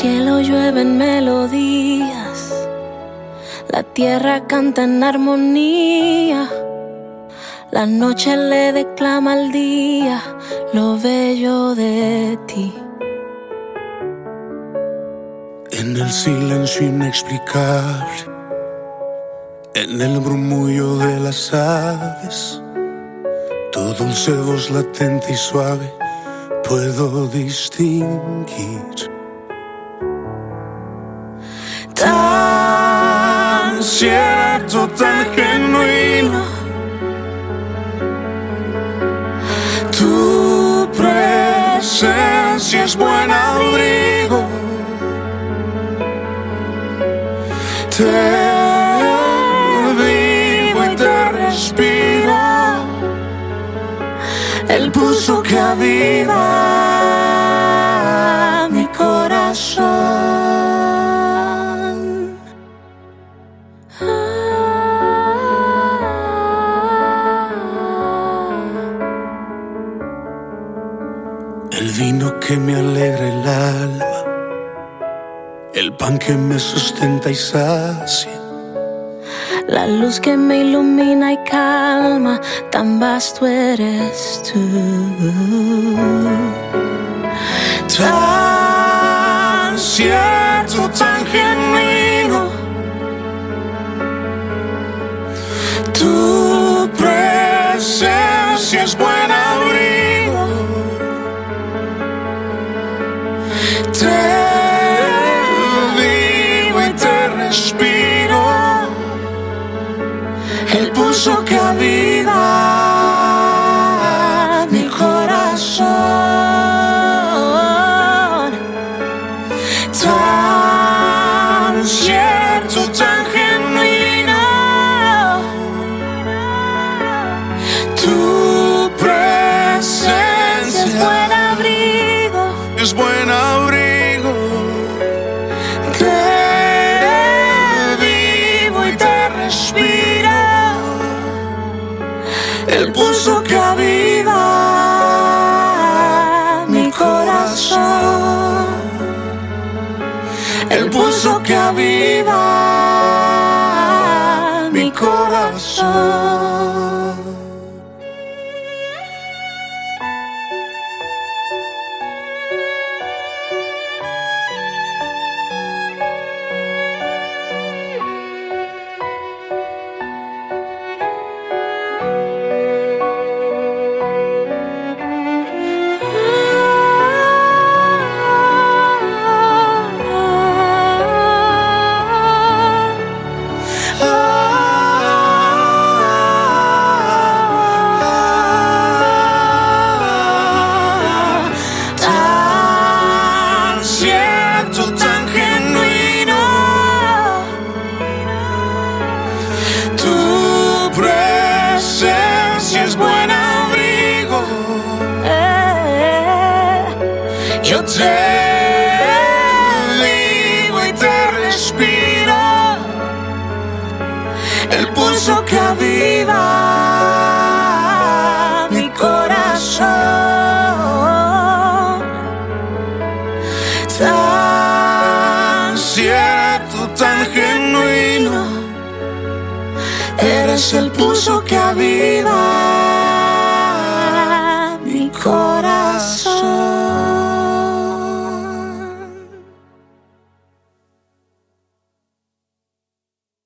Cielo llueven melodías, la tierra canta en armonía, la noche le declama al día lo bello de ti. En el silencio inexplicable, en el murmullo de las aves, tu dulce voz latente y suave puedo distinguir. Tan cierto, tan genuino. Tu presencia es buen abrigo. Te vivo y te respiro. El pulso que aviva vino que me alegra el alma, el pan que me sustenta y sacia. La luz que me ilumina y calma, tan vasto eres tú. Tan cierto, tan genuino. Tu presencia es buen respiro. El pulso que aviva mi corazón. Tan cierto, tan genuino. Tu presencia Es buen abrigo, respiro. El pulso que aviva mi corazón. El pulso que aviva mi corazón. Yo te vivo y te respiro. El pulso que aviva mi corazón. Tan cierto, tan genuino. Eres el pulso que aviva